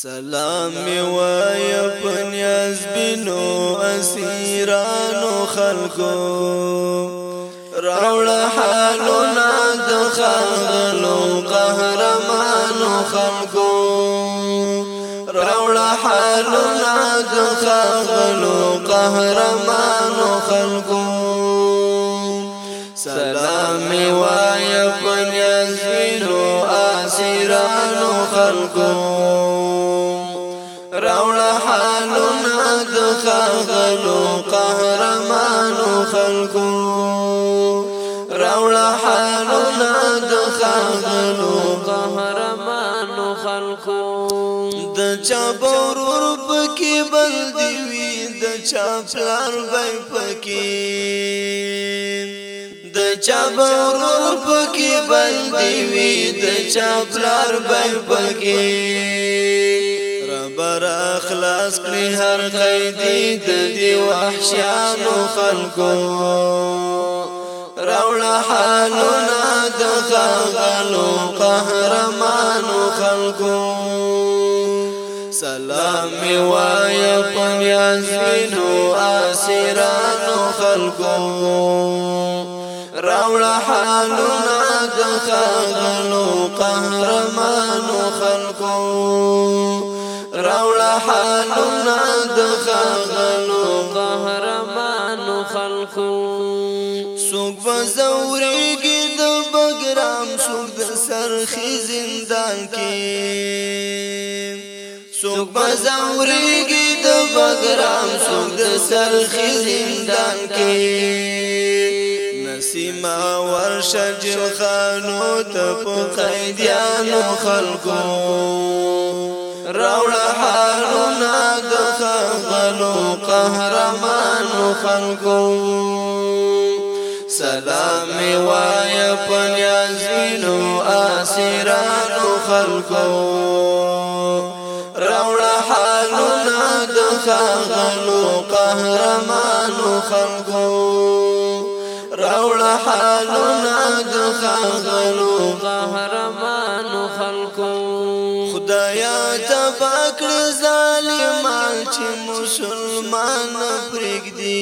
سلام وای پنیاز بنو اسیرانو خلقو راوړ حالونه د خلقو قهرمانو خلقو راوړ حالونه د خلقو قهرمانو خلقو سلام وای پنیاز بنو اسیرانو خلقو راغلو قهرمانو خلقو د چا بورور پکې بل دی وی د چا پلان وای پکې د چا بورور پکې بل دی وی د چا پلان وای پکې ربر اخلاص کړی هر قیدی د دی وحشیانو خلقو راوړه حالونه د غلو قهرمانو خلکو سلام وایا پنیازینو اسیرانو خلکو راوړه حالونه د غلو قهرمانو خلکو راوړه حالونه د غلو قهرمانو خلکو بزورېږي د بګرام څوک د سرخي زندان کې څوک بزورېږي د بګرام څوک د سرخي زندان کې نسیما ورشه جلخانو ته په قیدیانو خلکو راوړه حالونه د خغلو قهرمانو خلکو سلام وایا پنیازمینو آسرانو خلقو روڑا حالنا دخاغلو قهرمانو خلقو روڑا حالنا دخاغلو قهرمانو خلقو خدایا تباکر ظالمان چې مسلمان پرګ دی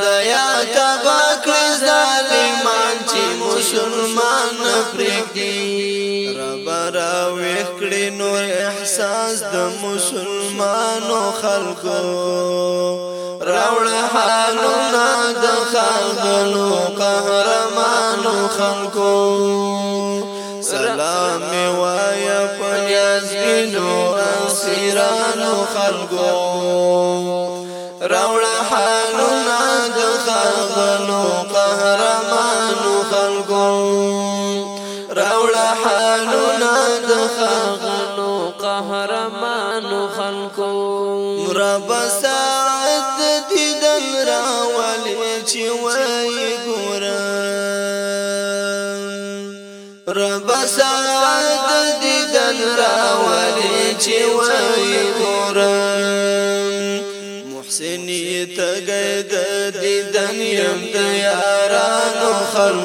خدایا کبا کړی ظالمان چې مسلمان پرېږدي رب را وکړي نور احساس د مسلمانو خلکو راوړ حالونه د خلکو قهرمانو خلکو سلام وایا پنځینو انصرانو خلکو راوړ راغلو قهرمانو خلقو راوړه حالونه د خلقو قهرمانو خلقو رب ساعت دیدن راولې چې وای ګور رب ساعت دیدن راولې چې وای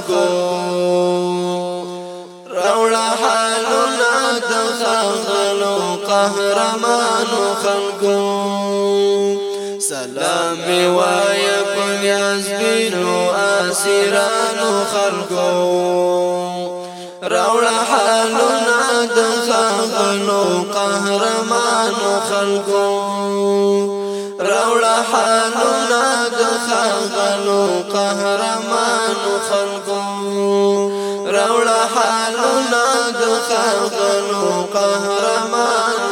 خلقو روڑا حالونا دخلو قهرمانو خلقو سلام وایا کن یزبینو آسیرانو خلقو روڑا حالونا دخلو قهرمانو خلقو روڑا حالونا دخلو قهرمانو خلقو کالو ناگ خاغنو قهرمان